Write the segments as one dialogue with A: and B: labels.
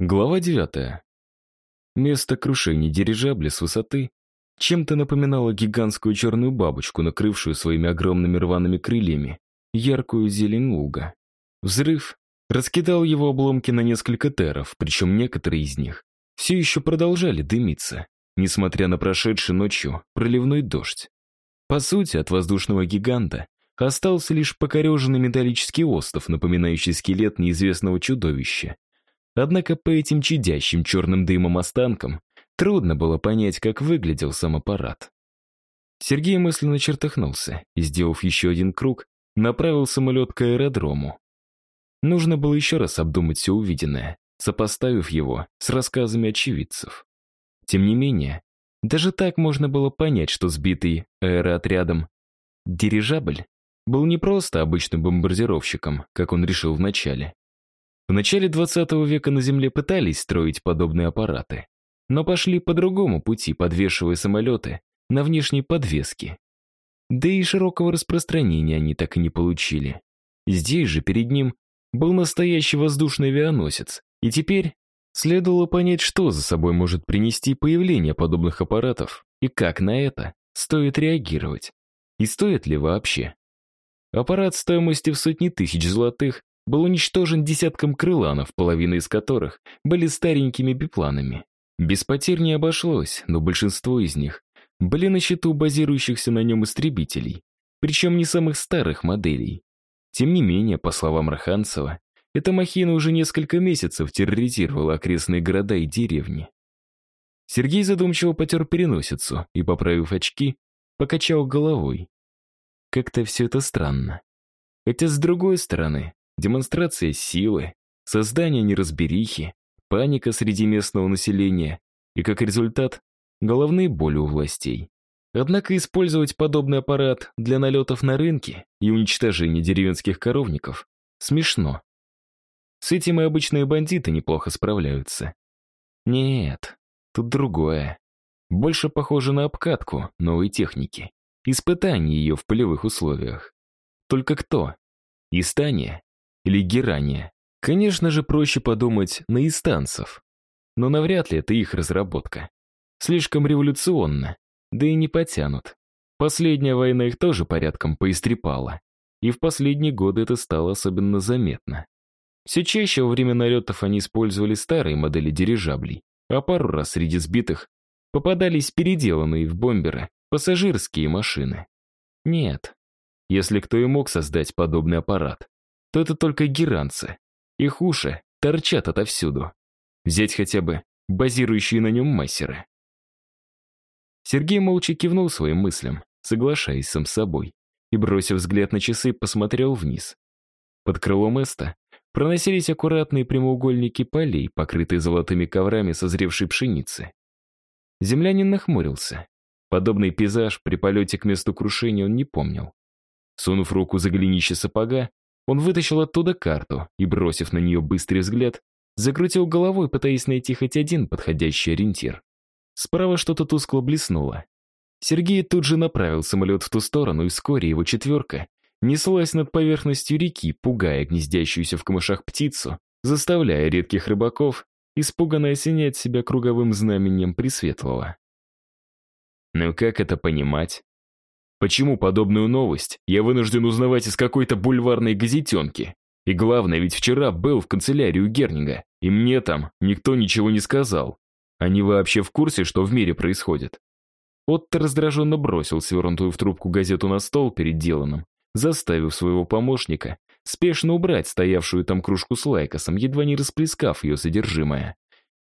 A: Глава 9. Место крушения дирижабля с высоты чем-то напоминало гигантскую черную бабочку, накрывшую своими огромными рваными крыльями яркую зелень луга. Взрыв раскидал его обломки на несколько теров, причем некоторые из них все еще продолжали дымиться, несмотря на прошедший ночью проливной дождь. По сути, от воздушного гиганта остался лишь покореженный металлический остов, напоминающий скелет неизвестного чудовища. Однако по этим чадящим черным дымом останкам трудно было понять, как выглядел сам аппарат. Сергей мысленно чертыхнулся и, сделав еще один круг, направил самолет к аэродрому. Нужно было еще раз обдумать все увиденное, сопоставив его с рассказами очевидцев. Тем не менее, даже так можно было понять, что сбитый аэроотрядом дирижабль был не просто обычным бомбардировщиком, как он решил вначале. В начале 20 века на Земле пытались строить подобные аппараты, но пошли по другому пути, подвешивая самолеты на внешней подвеске. Да и широкого распространения они так и не получили. Здесь же перед ним был настоящий воздушный авианосец, и теперь следовало понять, что за собой может принести появление подобных аппаратов и как на это стоит реагировать. И стоит ли вообще? Аппарат стоимостью в сотни тысяч золотых был уничтожен десятком крыланов, половина из которых были старенькими бипланами. Без потерь не обошлось, но большинство из них были на счету базирующихся на нем истребителей, причем не самых старых моделей. Тем не менее, по словам Раханцева, эта махина уже несколько месяцев терроризировала окрестные города и деревни. Сергей задумчиво потер переносицу и, поправив очки, покачал головой. Как-то все это странно. Хотя, с другой стороны, демонстрация силы, создание неразберихи, паника среди местного населения и, как результат, головные боли у властей. Однако использовать подобный аппарат для налетов на рынки и уничтожения деревенских коровников смешно. С этим и обычные бандиты неплохо справляются. Нет, тут другое. Больше похоже на обкатку новой техники. Испытание ее в полевых условиях. Только кто? Истания или Герания. Конечно же, проще подумать на истанцев. Но навряд ли это их разработка. Слишком революционно, да и не потянут. Последняя война их тоже порядком поистрепала. И в последние годы это стало особенно заметно. Все чаще во время налетов они использовали старые модели дирижаблей, а пару раз среди сбитых попадались переделанные в бомберы пассажирские машины. Нет, если кто и мог создать подобный аппарат, то это только геранцы. Их уши торчат отовсюду. Взять хотя бы базирующие на нем массеры. Сергей молча кивнул своим мыслям, соглашаясь сам с собой, и, бросив взгляд на часы, посмотрел вниз. Под крылом Эста проносились аккуратные прямоугольники полей, покрытые золотыми коврами созревшей пшеницы. Землянин нахмурился. Подобный пейзаж при полете к месту крушения он не помнил. Сунув руку за голенище сапога, он вытащил оттуда карту и, бросив на нее быстрый взгляд, закрутил головой, пытаясь найти хоть один подходящий ориентир. Справа что-то тускло блеснуло. Сергей тут же направил самолет в ту сторону, и вскоре его четверка неслась над поверхностью реки, пугая гнездящуюся в камышах птицу, заставляя редких рыбаков испуганно осенять себя круговым знаменем Пресветлого. Но как это понимать? Почему подобную новость я вынужден узнавать из какой-то бульварной газетенки? И главное, ведь вчера был в канцелярии у Гернинга, и мне там никто ничего не сказал. Они вообще в курсе, что в мире происходит? Отто раздраженно бросил свернутую в трубку газету на стол перед Деланом, заставив своего помощника спешно убрать стоявшую там кружку с лайкосом, едва не расплескав ее содержимое.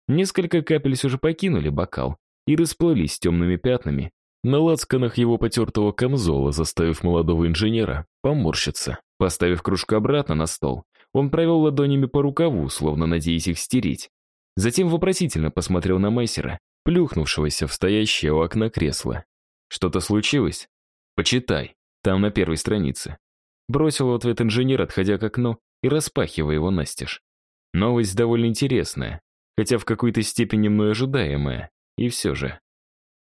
A: Несколько капель все же покинули бокал и расплылись темными пятнами на лацканах его потертого камзола, заставив молодого инженера поморщиться. Поставив кружку обратно на стол, он провел ладонями по рукаву, словно надеясь их стереть. Затем вопросительно посмотрел на Мессера, плюхнувшегося в стоящее у окна кресло. «Что-то случилось? Почитай, там на первой странице». Бросил в ответ инженер, отходя к окну и распахивая его настежь. Новость довольно интересная, хотя в какой-то степени мной ожидаемая. И все же.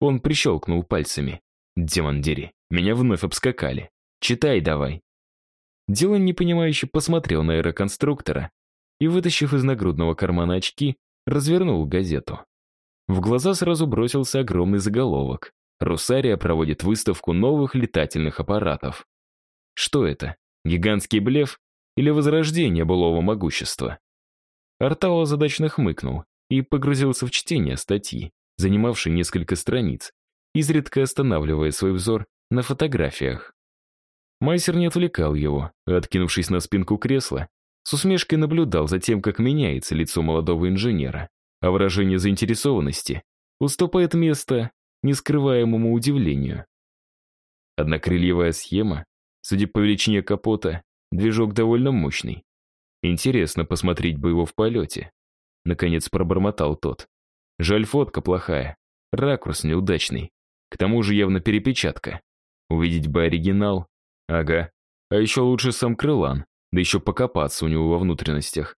A: Он прищелкнул пальцами. «Демон дери, меня вновь обскакали. Читай давай». Дилан непонимающе посмотрел на аэроконструктора и, вытащив из нагрудного кармана очки, развернул газету. В глаза сразу бросился огромный заголовок. Русария проводит выставку новых летательных аппаратов. Что это? Гигантский блеф или возрождение былого могущества? Артао задачно хмыкнул и погрузился в чтение статьи, занимавшей несколько страниц, изредка останавливая свой взор на фотографиях. Майсер не отвлекал его, а, откинувшись на спинку кресла, с усмешкой наблюдал за тем, как меняется лицо молодого инженера, а выражение заинтересованности уступает место нескрываемому удивлению. Однокрыльевая схема, судя по величине капота, движок довольно мощный. Интересно посмотреть бы его в полете. Наконец пробормотал тот. Жаль, фотка плохая, ракурс неудачный. К тому же явно перепечатка. Увидеть бы оригинал. Ага. А еще лучше сам Крылан, да еще покопаться у него во внутренностях.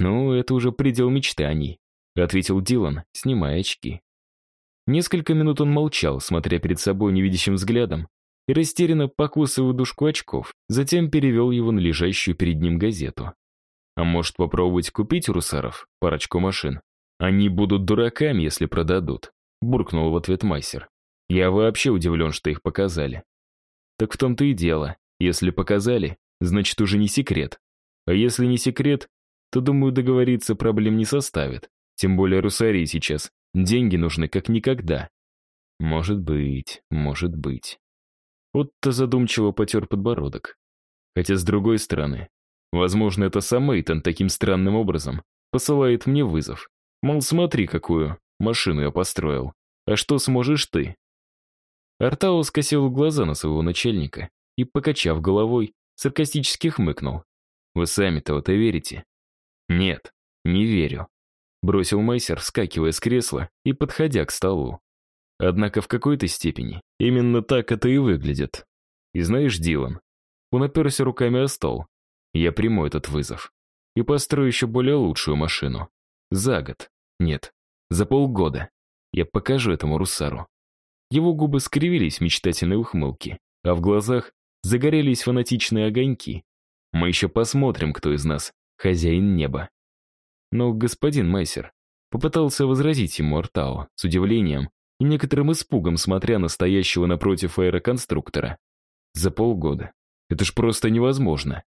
A: Ну, это уже предел мечтаний, ответил Дилан, снимая очки. Несколько минут он молчал, смотря перед собой невидящим взглядом, и растерянно покусывая дужку очков, затем перевел его на лежащую перед ним газету. А может попробовать купить у русаров парочку машин? Они будут дураками, если продадут, буркнул в ответ Майсер. Я вообще удивлен, что их показали. Так в том-то и дело. Если показали, значит уже не секрет. А если не секрет, то, думаю, договориться проблем не составит. Тем более Русарии сейчас деньги нужны как никогда. Может быть, может быть. Отто задумчиво потер подбородок. Хотя, с другой стороны, возможно, это сам Эйтон таким странным образом посылает мне вызов. Мол, смотри, какую машину я построил. А что сможешь ты? Артао скосил глаза на своего начальника и, покачав головой, саркастически хмыкнул. «Вы сами-то в это верите?» «Нет, не верю», — бросил Майсер, вскакивая с кресла и подходя к столу. Однако в какой-то степени именно так это и выглядит. И знаешь, Дилан, он оперся руками о стол. Я приму этот вызов. И построю еще более лучшую машину. За год. Нет, за полгода. Я покажу этому русару. Его губы скривились в мечтательной ухмылке, а в глазах загорелись фанатичные огоньки. Мы еще посмотрим, кто из нас хозяин неба. Но господин Майсер попытался возразить ему Артао с удивлением и некоторым испугом, смотря на стоящего напротив аэроконструктора. За полгода. Это ж просто невозможно.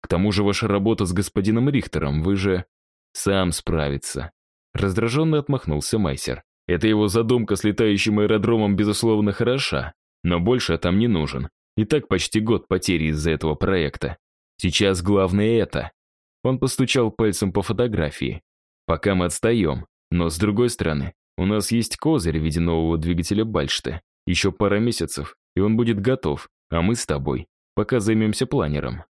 A: К тому же ваша работа с господином Рихтером, вы же... Сам справится. Раздраженно отмахнулся Майсер. Эта его задумка с летающим аэродромом, безусловно, хороша, но больше там не нужен. И так почти год потери из-за этого проекта. Сейчас главное это. Он постучал пальцем по фотографии. Пока мы отстаем, но с другой стороны, у нас есть козырь в виде нового двигателя Бальште. Еще пара месяцев, и он будет готов, а мы с тобой пока займемся планером.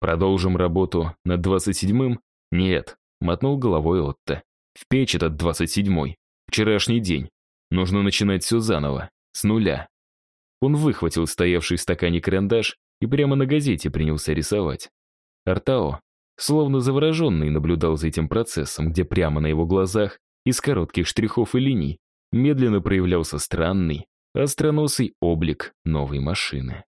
A: Продолжим работу над 27-м? Нет, мотнул головой Отто. В печь этот 27-й. Вчерашний день. Нужно начинать все заново, с нуля. Он выхватил стоявший в стакане карандаш и прямо на газете принялся рисовать. Артао, словно завороженный, наблюдал за этим процессом, где прямо на его глазах, из коротких штрихов и линий, медленно проявлялся странный, остроносый облик новой машины.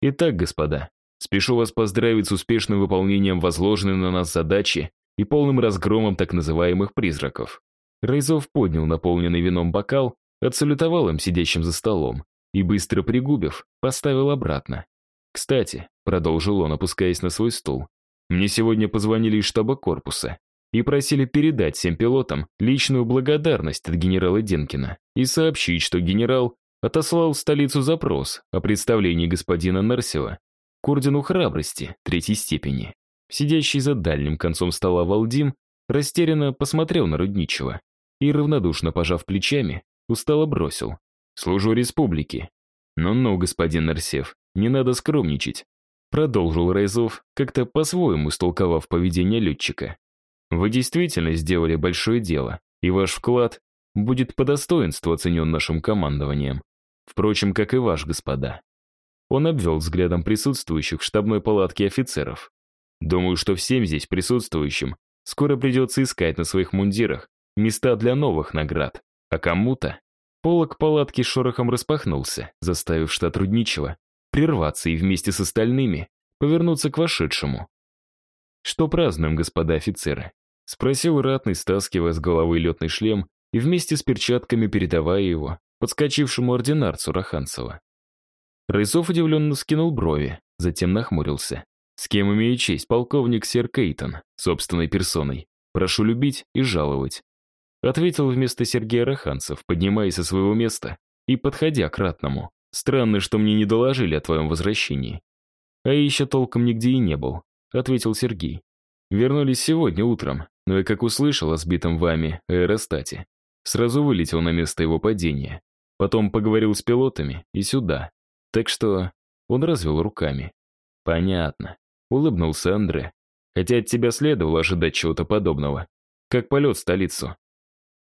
A: Итак, господа, спешу вас поздравить с успешным выполнением возложенной на нас задачи и полным разгромом так называемых призраков. Рейзов поднял наполненный вином бокал, отсалютовал им сидящим за столом и, быстро пригубив, поставил обратно. «Кстати», — продолжил он, опускаясь на свой стул, «мне сегодня позвонили из штаба корпуса и просили передать всем пилотам личную благодарность от генерала Денкина и сообщить, что генерал отослал в столицу запрос о представлении господина Нарсева к ордену храбрости третьей степени. Сидящий за дальним концом стола Валдим растерянно посмотрел на Рудничего и, равнодушно пожав плечами, устало бросил. «Служу республике». «Ну-ну, господин Арсев, не надо скромничать», продолжил Райзов, как-то по-своему истолковав поведение летчика. «Вы действительно сделали большое дело, и ваш вклад будет по достоинству оценен нашим командованием. Впрочем, как и ваш, господа». Он обвел взглядом присутствующих в штабной палатке офицеров. «Думаю, что всем здесь присутствующим скоро придется искать на своих мундирах места для новых наград, а кому-то полок палатки шорохом распахнулся, заставив штат Рудничего прерваться и вместе с остальными повернуться к вошедшему. «Что празднуем, господа офицеры?» — Спросил ратный, стаскивая с головы летный шлем и вместе с перчатками передавая его подскочившему ординарцу Раханцева. Рысов удивленно скинул брови, затем нахмурился. «С кем имею честь, полковник Сер Кейтон, собственной персоной. Прошу любить и жаловать». Ответил вместо Сергея Раханцев, поднимаясь со своего места и подходя к ратному. «Странно, что мне не доложили о твоем возвращении». «А еще толком нигде и не был», — ответил Сергей. «Вернулись сегодня утром, но я как услышал о сбитом вами аэростате, сразу вылетел на место его падения. Потом поговорил с пилотами и сюда. Так что он развел руками. Понятно. Улыбнулся Андре. Хотя от тебя следовало ожидать чего-то подобного. Как полет в столицу.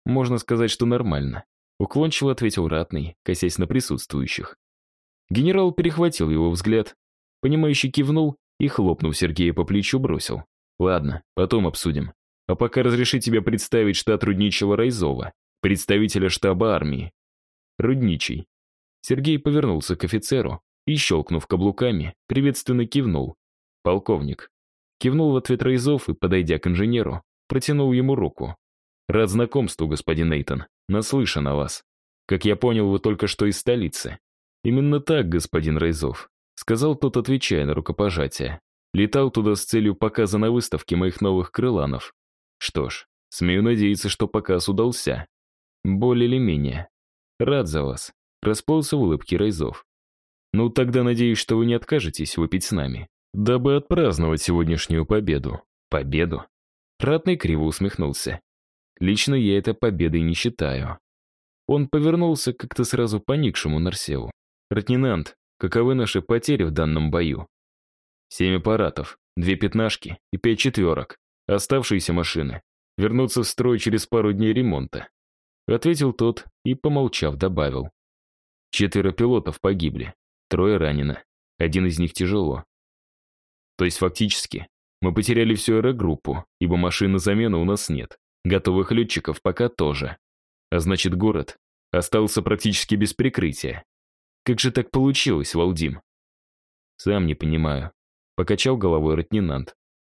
A: Можно сказать, что нормально. Уклончиво ответил ратный, косясь на присутствующих. Генерал перехватил его взгляд, понимающий кивнул и, хлопнув Сергея по плечу, бросил. «Ладно, потом обсудим. А пока разреши тебе представить штат Рудничего Райзова, представителя штаба армии. Рудничий. Сергей повернулся к офицеру и, щелкнув каблуками, приветственно кивнул. «Полковник». Кивнул в ответ Райзов и, подойдя к инженеру, протянул ему руку. «Рад знакомству, господин Нейтон. Наслышан о вас. Как я понял, вы только что из столицы». «Именно так, господин Райзов», — сказал тот, отвечая на рукопожатие. «Летал туда с целью показа на выставке моих новых крыланов. Что ж, смею надеяться, что показ удался. Более или менее. Рад за вас. Расплылся в улыбке Райзов. Ну, тогда надеюсь, что вы не откажетесь выпить с нами, дабы отпраздновать сегодняшнюю победу. Победу? Ратный криво усмехнулся. Лично я это победой не считаю. Он повернулся как-то сразу поникшему Нарсеву. «Ратнинант, каковы наши потери в данном бою?» «Семь аппаратов, две пятнашки и пять четверок. Оставшиеся машины вернутся в строй через пару дней ремонта. Ответил тот и, помолчав, добавил. Четверо пилотов погибли, трое ранено, один из них тяжело. То есть фактически мы потеряли всю аэрогруппу, ибо машин на замену у нас нет, готовых летчиков пока тоже. А значит, город остался практически без прикрытия. Как же так получилось, Валдим? Сам не понимаю. Покачал головой лейтенант.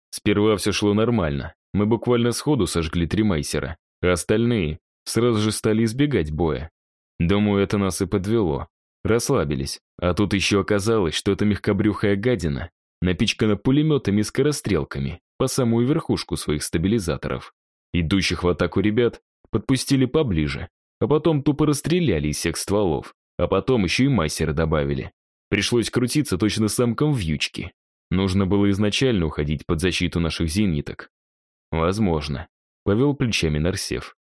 A: Сперва все шло нормально. Мы буквально сходу сожгли три майсера, а остальные сразу же стали избегать боя. Думаю, это нас и подвело. Расслабились. А тут еще оказалось, что эта мягкобрюхая гадина напичкана пулеметами и скорострелками по самую верхушку своих стабилизаторов. Идущих в атаку ребят подпустили поближе, а потом тупо расстреляли из всех стволов, а потом еще и мастера добавили. Пришлось крутиться точно самком вьючки. Нужно было изначально уходить под защиту наших зениток. Возможно. Повел плечами Нарсев.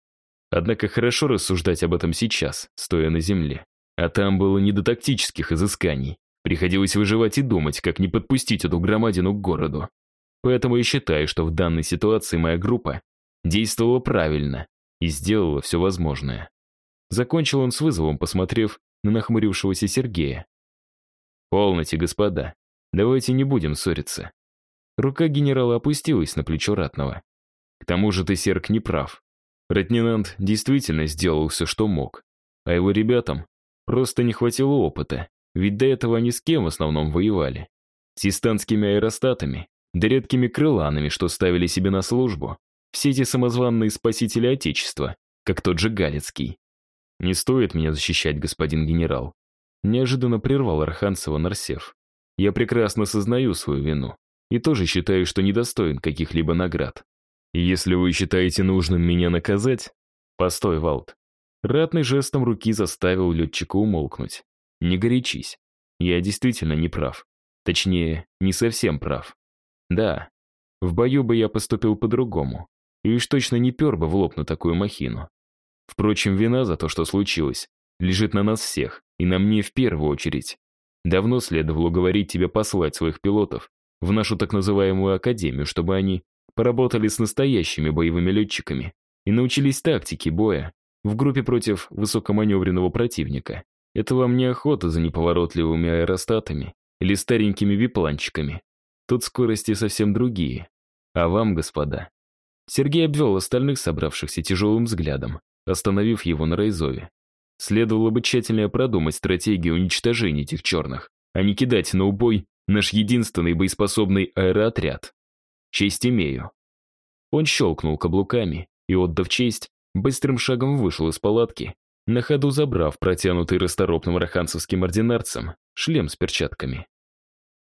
A: Однако хорошо рассуждать об этом сейчас, стоя на земле. А там было не до тактических изысканий. Приходилось выживать и думать, как не подпустить эту громадину к городу. Поэтому я считаю, что в данной ситуации моя группа действовала правильно и сделала все возможное. Закончил он с вызовом, посмотрев на нахмурившегося Сергея. «Полноте, господа. Давайте не будем ссориться». Рука генерала опустилась на плечо ратного. «К тому же ты, Серк, не прав. Ратнинант действительно сделал все, что мог. А его ребятам просто не хватило опыта, ведь до этого они с кем в основном воевали? С истанскими аэростатами, да редкими крыланами, что ставили себе на службу. Все эти самозванные спасители Отечества, как тот же Галицкий. «Не стоит меня защищать, господин генерал», неожиданно прервал Арханцева Нарсев. «Я прекрасно сознаю свою вину и тоже считаю, что недостоин каких-либо наград. Если вы считаете нужным меня наказать... Постой, Валт. Ратный жестом руки заставил летчика умолкнуть. Не горячись. Я действительно не прав. Точнее, не совсем прав. Да, в бою бы я поступил по-другому. И уж точно не пер бы в лоб на такую махину. Впрочем, вина за то, что случилось, лежит на нас всех, и на мне в первую очередь. Давно следовало говорить тебе послать своих пилотов в нашу так называемую академию, чтобы они поработали с настоящими боевыми летчиками и научились тактике боя в группе против высокоманевренного противника. Это вам не охота за неповоротливыми аэростатами или старенькими бипланчиками. Тут скорости совсем другие. А вам, господа. Сергей обвел остальных собравшихся тяжелым взглядом, остановив его на Райзове. Следовало бы тщательнее продумать стратегию уничтожения этих черных, а не кидать на убой наш единственный боеспособный аэроотряд. Честь имею. Он щелкнул каблуками и, отдав честь, быстрым шагом вышел из палатки, на ходу забрав протянутый расторопным раханцевским ординарцем шлем с перчатками.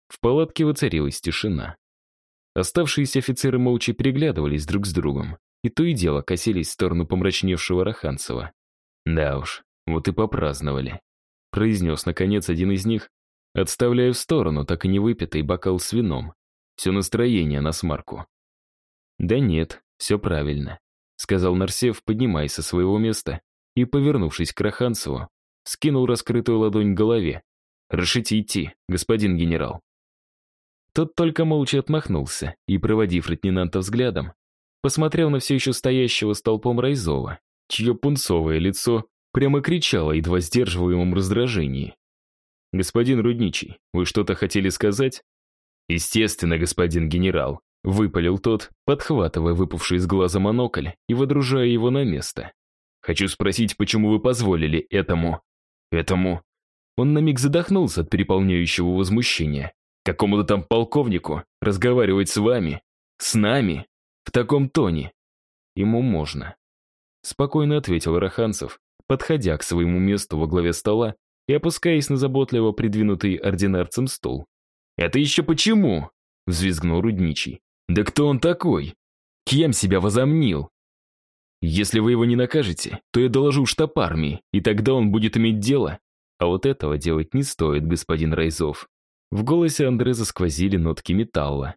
A: В палатке воцарилась тишина. Оставшиеся офицеры молча переглядывались друг с другом, и то и дело косились в сторону помрачневшего Раханцева. «Да уж, вот и попраздновали», — произнес, наконец, один из них, отставляя в сторону так и не выпитый бокал с вином. Все настроение на смарку. «Да нет, все правильно», — сказал Нарсев, поднимаясь со своего места и, повернувшись к Раханцеву, скинул раскрытую ладонь к голове. «Решите идти, господин генерал». Тот только молча отмахнулся и, проводив лейтенанта взглядом, посмотрел на все еще стоящего столпом Райзова, чье пунцовое лицо прямо кричало едва сдерживаемом раздражении. «Господин Рудничий, вы что-то хотели сказать?» «Естественно, господин генерал», — выпалил тот, подхватывая выпавший из глаза монокль и водружая его на место. «Хочу спросить, почему вы позволили этому... этому...» Он на миг задохнулся от переполняющего возмущения. «Какому-то там полковнику разговаривать с вами? С нами? В таком тоне?» «Ему можно», — спокойно ответил Раханцев, подходя к своему месту во главе стола и опускаясь на заботливо придвинутый ординарцем стул. «Это еще почему?» — взвизгнул Рудничий. «Да кто он такой? Кем себя возомнил?» «Если вы его не накажете, то я доложу штаб армии, и тогда он будет иметь дело. А вот этого делать не стоит, господин Райзов». В голосе Андре засквозили нотки металла.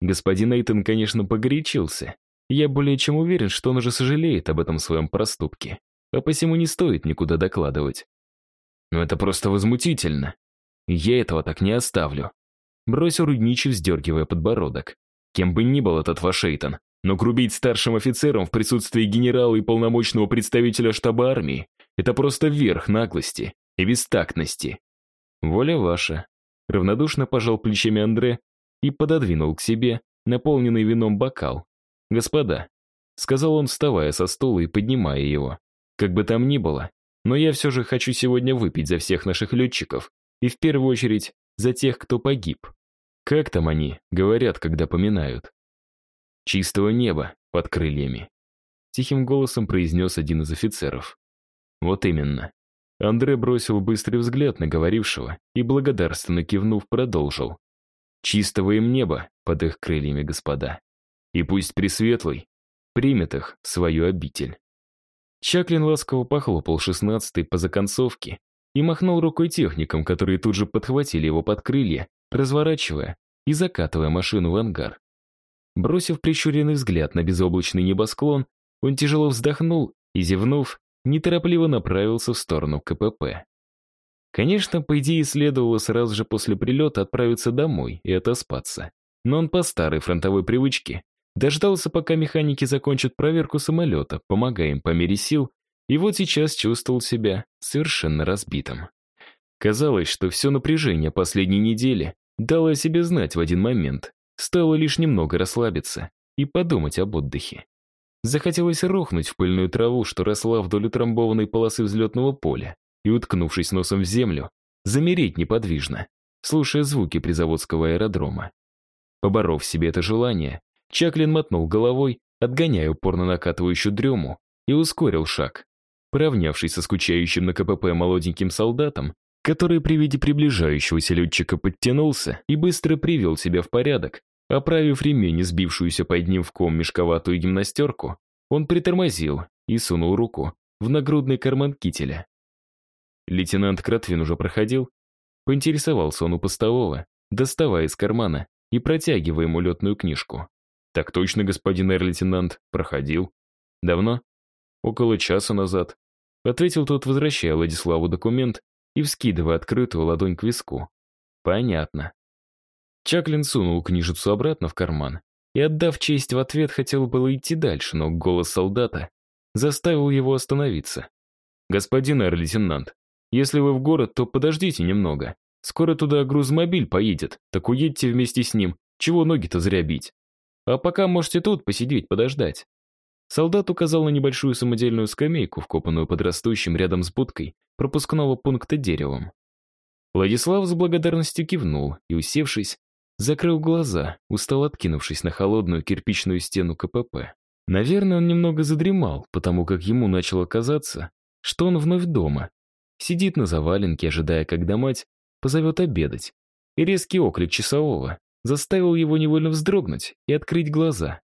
A: Господин Эйтон, конечно, погорячился. Я более чем уверен, что он уже сожалеет об этом своем проступке. А посему не стоит никуда докладывать. Но это просто возмутительно. Я этого так не оставлю. Бросил Рудничий, вздергивая подбородок. Кем бы ни был этот ваш Эйтон, но грубить старшим офицерам в присутствии генерала и полномочного представителя штаба армии — это просто верх наглости и бестактности. Воля ваша. Равнодушно пожал плечами Андре и пододвинул к себе наполненный вином бокал. «Господа», — сказал он, вставая со стула и поднимая его, «как бы там ни было, но я все же хочу сегодня выпить за всех наших летчиков и в первую очередь за тех, кто погиб. Как там они говорят, когда поминают? Чистого неба под крыльями. Тихим голосом произнес один из офицеров. Вот именно. Андре бросил быстрый взгляд на говорившего и, благодарственно кивнув, продолжил. Чистого им неба под их крыльями, господа. И пусть Пресветлый примет их в свою обитель. Чаклин ласково похлопал шестнадцатый по законцовке и махнул рукой техникам, которые тут же подхватили его под крылья, разворачивая и закатывая машину в ангар. Бросив прищуренный взгляд на безоблачный небосклон, он тяжело вздохнул и, зевнув, неторопливо направился в сторону КПП. Конечно, по идее, следовало сразу же после прилета отправиться домой и отоспаться. Но он по старой фронтовой привычке Дождался, пока механики закончат проверку самолета, помогая им по мере сил, и вот сейчас чувствовал себя совершенно разбитым. Казалось, что все напряжение последней недели дало о себе знать в один момент. Стоило лишь немного расслабиться и подумать об отдыхе. Захотелось рухнуть в пыльную траву, что росла вдоль утрамбованной полосы взлетного поля, и, уткнувшись носом в землю, замереть неподвижно, слушая звуки призаводского аэродрома. Поборов себе это желание, Чаклин мотнул головой, отгоняя упорно накатывающую дрему, и ускорил шаг. Поравнявшись со скучающим на КПП молоденьким солдатом, который при виде приближающегося летчика подтянулся и быстро привел себя в порядок, оправив ремень сбившуюся под ним в ком мешковатую гимнастерку, он притормозил и сунул руку в нагрудный карман кителя. Лейтенант Кратвин уже проходил. Поинтересовался он у постового, доставая из кармана и протягивая ему летную книжку. «Так точно, господин эр-лейтенант. Проходил. Давно?» «Около часа назад», — ответил тот, возвращая Владиславу документ и вскидывая открытую ладонь к виску. «Понятно». Чаклин сунул книжицу обратно в карман и, отдав честь в ответ, хотел было идти дальше, но голос солдата заставил его остановиться. «Господин эр-лейтенант, если вы в город, то подождите немного. Скоро туда грузмобиль поедет, так уедьте вместе с ним. Чего ноги-то зря бить?» А пока можете тут посидеть, подождать. Солдат указал на небольшую самодельную скамейку, вкопанную под растущим рядом с будкой пропускного пункта деревом. Владислав с благодарностью кивнул и, усевшись, закрыл глаза, устал откинувшись на холодную кирпичную стену КПП. Наверное, он немного задремал, потому как ему начало казаться, что он вновь дома. Сидит на заваленке, ожидая, когда мать позовет обедать. И резкий оклик часового заставил его невольно вздрогнуть и открыть глаза.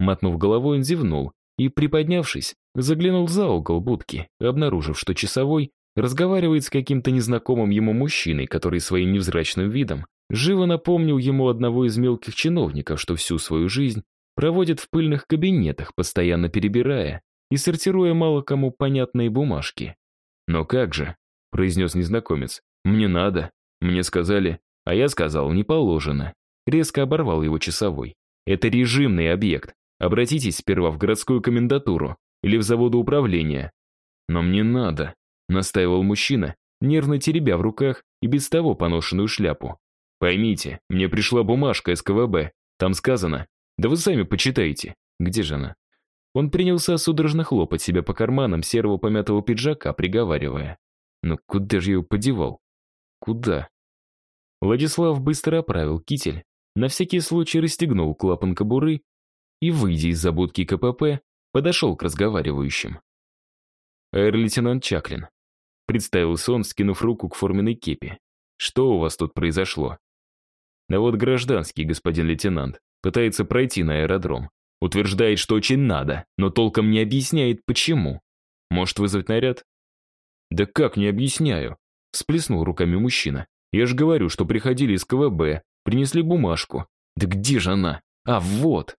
A: Мотнув головой, он зевнул и, приподнявшись, заглянул за угол будки, обнаружив, что часовой разговаривает с каким-то незнакомым ему мужчиной, который своим невзрачным видом живо напомнил ему одного из мелких чиновников, что всю свою жизнь проводит в пыльных кабинетах, постоянно перебирая и сортируя мало кому понятные бумажки. «Но как же?» — произнес незнакомец. «Мне надо. Мне сказали, а я сказал, не положено». Резко оборвал его часовой. «Это режимный объект. Обратитесь сперва в городскую комендатуру или в заводоуправление». «Но мне надо», настаивал мужчина, нервно теребя в руках и без того поношенную шляпу. «Поймите, мне пришла бумажка СКВБ. Там сказано. Да вы сами почитайте. Где же она?» Он принялся судорожно хлопать себя по карманам серого помятого пиджака, приговаривая. «Ну куда же я его подевал? Куда?» Владислав быстро оправил китель, на всякий случай расстегнул клапан кобуры и, выйдя из забудки КПП, подошел к разговаривающим. «Эр-лейтенант Чаклин, Представился он, скинув руку к форменной кепи. «Что у вас тут произошло?» «Да вот гражданский, господин лейтенант, пытается пройти на аэродром. Утверждает, что очень надо, но толком не объясняет, почему. Может вызвать наряд?» «Да как не объясняю?» Всплеснул руками мужчина. «Я же говорю, что приходили из КВБ, принесли бумажку. Да где же она? А, вот!»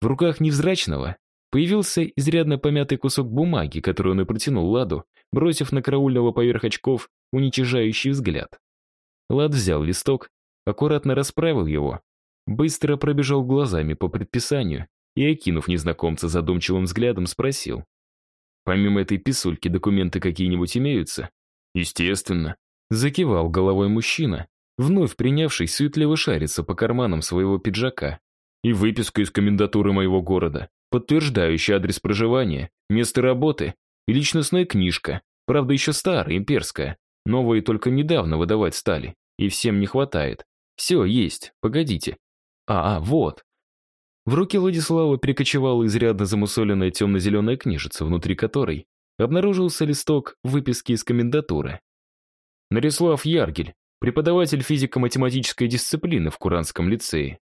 A: В руках невзрачного Появился изрядно помятый кусок бумаги, который он и протянул Ладу, бросив на караульного поверх очков уничижающий взгляд. Лад взял листок, аккуратно расправил его, быстро пробежал глазами по предписанию и, окинув незнакомца задумчивым взглядом, спросил. «Помимо этой писульки документы какие-нибудь имеются?» «Естественно», — закивал головой мужчина, вновь принявший суетливо шариться по карманам своего пиджака. «И выписка из комендатуры моего города, подтверждающий адрес проживания, место работы и личностная книжка, правда еще старая, имперская. Новые только недавно выдавать стали, и всем не хватает. Все, есть, погодите. А, а, вот. В руки Владислава перекочевала изрядно замусоленная темно-зеленая книжица, внутри которой обнаружился листок выписки из комендатуры. Нарислав Яргель, преподаватель физико-математической дисциплины в Куранском лицее.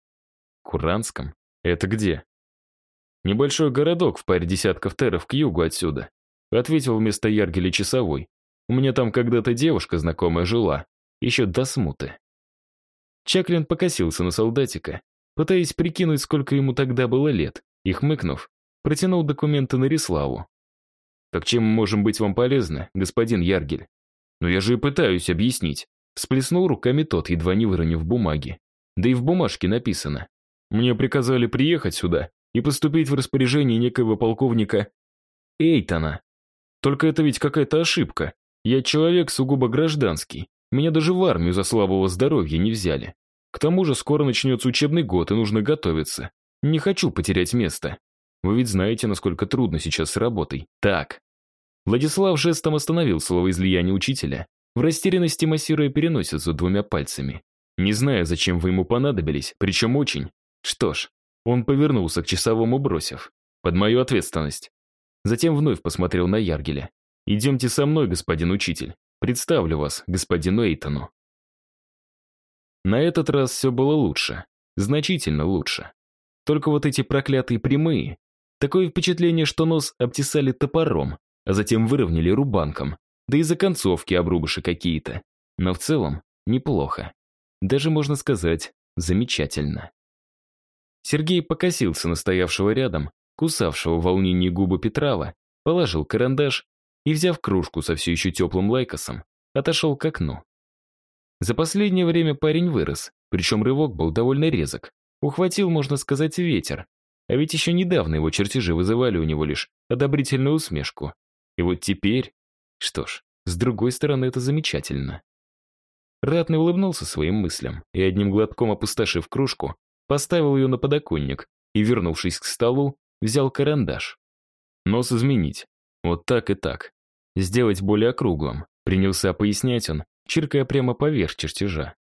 A: Куранском? Это где? Небольшой городок в паре десятков теров к югу отсюда. Ответил вместо Яргеля часовой. У меня там когда-то девушка знакомая жила. Еще до смуты. Чаклин покосился на солдатика, пытаясь прикинуть, сколько ему тогда было лет, и, хмыкнув, протянул документы на Риславу. «Так чем мы можем быть вам полезны, господин Яргель?» «Ну я же и пытаюсь объяснить», — всплеснул руками тот, едва не выронив бумаги. «Да и в бумажке написано. Мне приказали приехать сюда и поступить в распоряжение некоего полковника Эйтона. Только это ведь какая-то ошибка. Я человек сугубо гражданский. Меня даже в армию за слабого здоровья не взяли. К тому же скоро начнется учебный год, и нужно готовиться. Не хочу потерять место. Вы ведь знаете, насколько трудно сейчас с работой. Так. Владислав жестом остановил словоизлияние учителя, в растерянности массируя переносицу двумя пальцами. Не знаю, зачем вы ему понадобились, причем очень. Что ж, он повернулся к часовому, бросив. «Под мою ответственность». Затем вновь посмотрел на Яргеля. «Идемте со мной, господин учитель. Представлю вас господину Эйтону». На этот раз все было лучше. Значительно лучше. Только вот эти проклятые прямые. Такое впечатление, что нос обтесали топором, а затем выровняли рубанком. Да и за концовки обрубыши какие-то. Но в целом неплохо. Даже можно сказать, замечательно. Сергей покосился на стоявшего рядом, кусавшего в волнении губы Петрава, положил карандаш и, взяв кружку со все еще теплым лайкосом, отошел к окну. За последнее время парень вырос, причем рывок был довольно резок. Ухватил, можно сказать, ветер. А ведь еще недавно его чертежи вызывали у него лишь одобрительную усмешку. И вот теперь... Что ж, с другой стороны, это замечательно. Ратный улыбнулся своим мыслям и, одним глотком опустошив кружку, поставил ее на подоконник и, вернувшись к столу, взял карандаш. Нос изменить. Вот так и так. Сделать более округлым, принялся пояснять он, чиркая прямо поверх чертежа.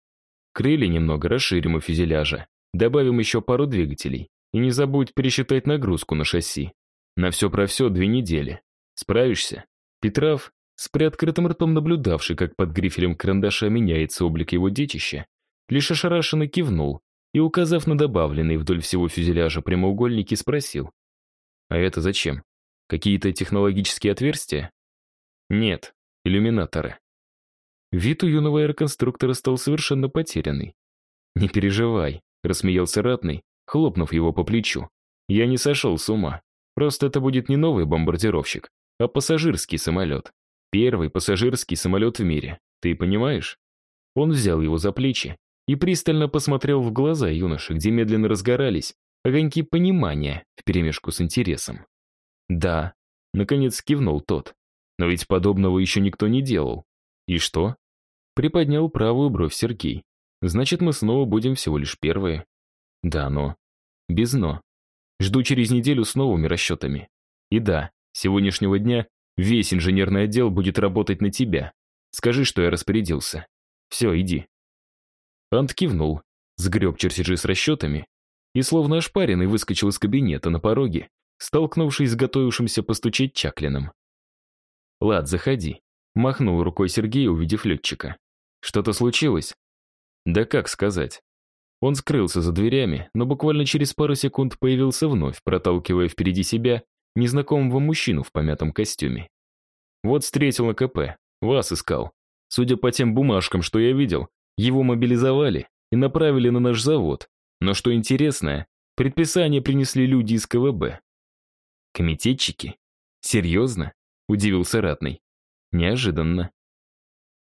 A: Крылья немного расширим у фюзеляжа. Добавим еще пару двигателей. И не забудь пересчитать нагрузку на шасси. На все про все две недели. Справишься? Петрав, с приоткрытым ртом наблюдавший, как под грифелем карандаша меняется облик его детища, лишь ошарашенно кивнул и, указав на добавленные вдоль всего фюзеляжа прямоугольники, спросил. «А это зачем? Какие-то технологические отверстия?» «Нет, иллюминаторы». Вид у юного аэроконструктора стал совершенно потерянный. «Не переживай», — рассмеялся Ратный, хлопнув его по плечу. «Я не сошел с ума. Просто это будет не новый бомбардировщик, а пассажирский самолет. Первый пассажирский самолет в мире. Ты понимаешь?» Он взял его за плечи и пристально посмотрел в глаза юноши, где медленно разгорались огоньки понимания вперемешку с интересом. «Да», — наконец кивнул тот. «Но ведь подобного еще никто не делал. И что?» Приподнял правую бровь Сергей. «Значит, мы снова будем всего лишь первые». «Да, но...» «Без но. Жду через неделю с новыми расчетами. И да, с сегодняшнего дня весь инженерный отдел будет работать на тебя. Скажи, что я распорядился. Все, иди». Ант кивнул, сгреб чертежи с расчетами и, словно ошпаренный, выскочил из кабинета на пороге, столкнувшись с готовившимся постучать Чаклином. «Лад, заходи», — махнул рукой Сергей, увидев летчика. «Что-то случилось?» «Да как сказать?» Он скрылся за дверями, но буквально через пару секунд появился вновь, проталкивая впереди себя незнакомого мужчину в помятом костюме. «Вот встретил на КП, вас искал. Судя по тем бумажкам, что я видел, его мобилизовали и направили на наш завод. Но что интересно, предписание принесли люди из КВБ. Комитетчики? Серьезно? Удивился Ратный. Неожиданно.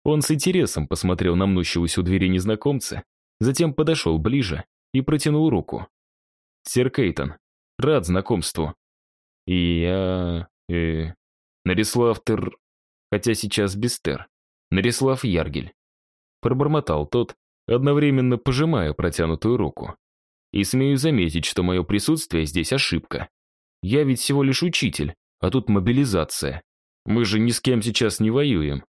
A: Он с интересом посмотрел на мнущегося у двери незнакомца, затем подошел ближе и протянул руку. «Сэр Кейтон, рад знакомству». «И я... э... Нарислав Тер... хотя сейчас без Тер. Нарислав Яргель пробормотал тот, одновременно пожимая протянутую руку. И смею заметить, что мое присутствие здесь ошибка. Я ведь всего лишь учитель, а тут мобилизация. Мы же ни с кем сейчас не воюем.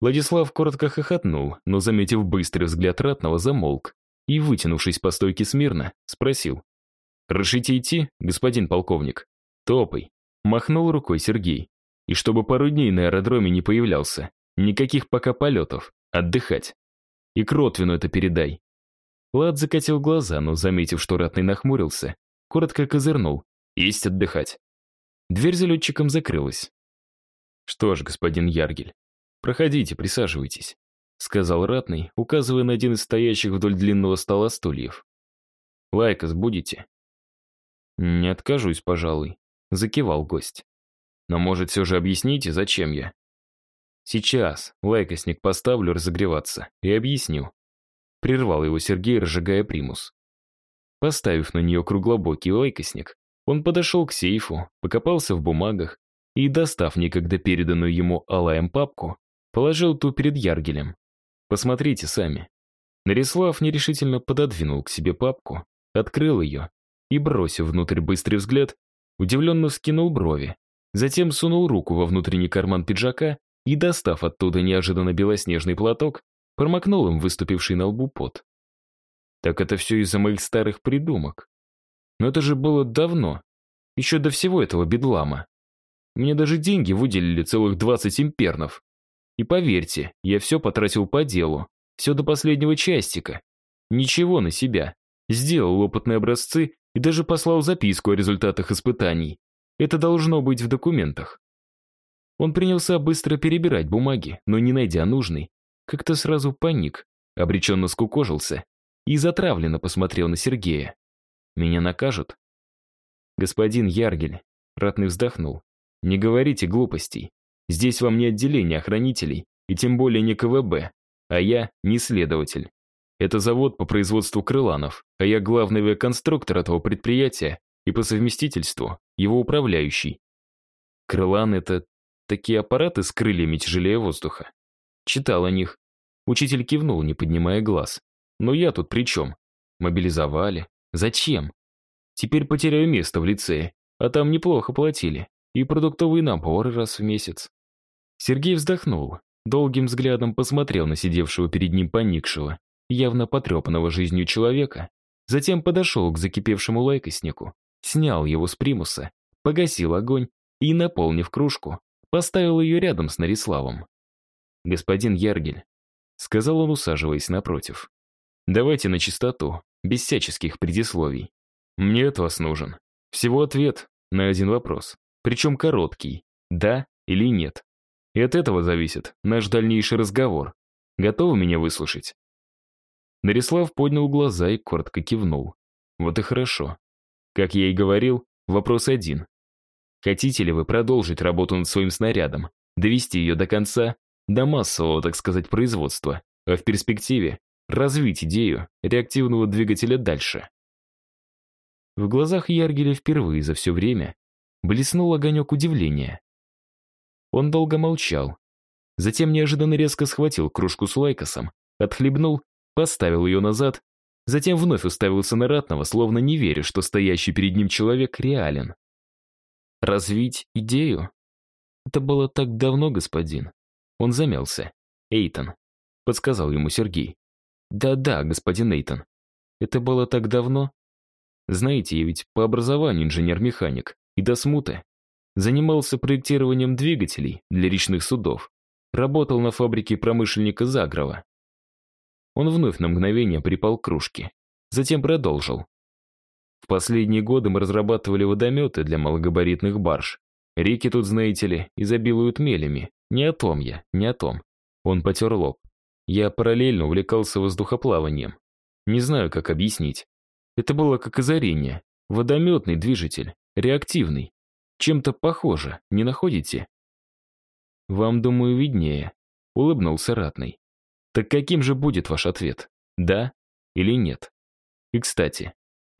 A: Владислав коротко хохотнул, но, заметив быстрый взгляд ратного, замолк и, вытянувшись по стойке смирно, спросил. «Разрешите идти, господин полковник?» «Топай», — махнул рукой Сергей. «И чтобы пару дней на аэродроме не появлялся. Никаких пока полетов. Отдыхать. И Кротвину это передай. Лад закатил глаза, но, заметив, что ратный нахмурился, коротко козырнул. Есть отдыхать. Дверь за летчиком закрылась. «Что ж, господин Яргель, проходите, присаживайтесь», сказал ратный, указывая на один из стоящих вдоль длинного стола стульев. «Лайкос будете?» «Не откажусь, пожалуй», закивал гость. «Но, может, все же объясните, зачем я?» Сейчас лайкосник поставлю разогреваться и объясню. Прервал его Сергей, разжигая примус. Поставив на нее круглобокий лайкосник, он подошел к сейфу, покопался в бумагах и, достав некогда переданную ему Алаем папку, положил ту перед Яргелем. Посмотрите сами. Нарислав нерешительно пододвинул к себе папку, открыл ее и, бросив внутрь быстрый взгляд, удивленно вскинул брови, затем сунул руку во внутренний карман пиджака и, достав оттуда неожиданно белоснежный платок, промокнул им выступивший на лбу пот. Так это все из-за моих старых придумок. Но это же было давно, еще до всего этого бедлама. Мне даже деньги выделили целых 20 импернов. И поверьте, я все потратил по делу, все до последнего частика. Ничего на себя. Сделал опытные образцы и даже послал записку о результатах испытаний. Это должно быть в документах. Он принялся быстро перебирать бумаги, но не найдя нужной, как-то сразу паник, обреченно скукожился и затравленно посмотрел на Сергея. «Меня накажут?» «Господин Яргель», — ратный вздохнул, — «не говорите глупостей. Здесь вам не отделение охранителей, и тем более не КВБ, а я не следователь. Это завод по производству крыланов, а я главный конструктор этого предприятия и по совместительству его управляющий. Крылан — это Такие аппараты с крыльями тяжелее воздуха. Читал о них. Учитель кивнул, не поднимая глаз. Но я тут при чем? Мобилизовали. Зачем? Теперь потеряю место в лицее, а там неплохо платили. И продуктовые наборы раз в месяц. Сергей вздохнул, долгим взглядом посмотрел на сидевшего перед ним поникшего явно потрепанного жизнью человека, затем подошел к закипевшему лайкоснику, снял его с примуса, погасил огонь и, наполнив кружку, поставил ее рядом с Нариславом. «Господин Яргель», — сказал он, усаживаясь напротив, — «давайте на чистоту, без всяческих предисловий. Мне от вас нужен. Всего ответ на один вопрос, причем короткий, да или нет. И от этого зависит наш дальнейший разговор. Готовы меня выслушать?» Нарислав поднял глаза и коротко кивнул. «Вот и хорошо. Как я и говорил, вопрос один. Хотите ли вы продолжить работу над своим снарядом, довести ее до конца, до массового, так сказать, производства, а в перспективе развить идею реактивного двигателя дальше?» В глазах Яргеля впервые за все время блеснул огонек удивления. Он долго молчал. Затем неожиданно резко схватил кружку с лайкосом, отхлебнул, поставил ее назад, затем вновь уставился на Ратного, словно не веря, что стоящий перед ним человек реален. «Развить идею?» «Это было так давно, господин». Он замялся. «Эйтон», — подсказал ему Сергей. «Да-да, господин Эйтон. Это было так давно?» «Знаете, я ведь по образованию инженер-механик, и до смуты Занимался проектированием двигателей для речных судов. Работал на фабрике промышленника Загрова. Он вновь на мгновение припал к кружке. Затем продолжил. В последние годы мы разрабатывали водометы для малогабаритных барж. Реки тут, знаете ли, изобилуют мелями. Не о том я, не о том. Он потер лоб. Я параллельно увлекался воздухоплаванием. Не знаю, как объяснить. Это было как озарение. Водометный движитель, реактивный. Чем-то похоже, не находите? Вам, думаю, виднее, улыбнулся Ратный. Так каким же будет ваш ответ? Да или нет? И, кстати,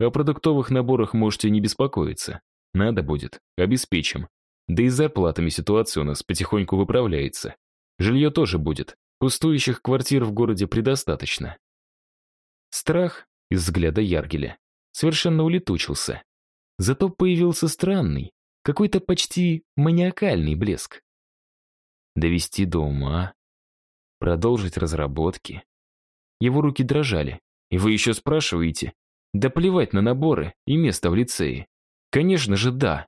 A: о продуктовых наборах можете не беспокоиться. Надо будет, обеспечим. Да и с зарплатами ситуация у нас потихоньку выправляется. Жилье тоже будет. Пустующих квартир в городе предостаточно. Страх из взгляда Яргеля совершенно улетучился. Зато появился странный, какой-то почти маниакальный блеск. Довести до ума, продолжить разработки. Его руки дрожали. И вы еще спрашиваете? Да плевать на наборы и место в лицее. Конечно же, да.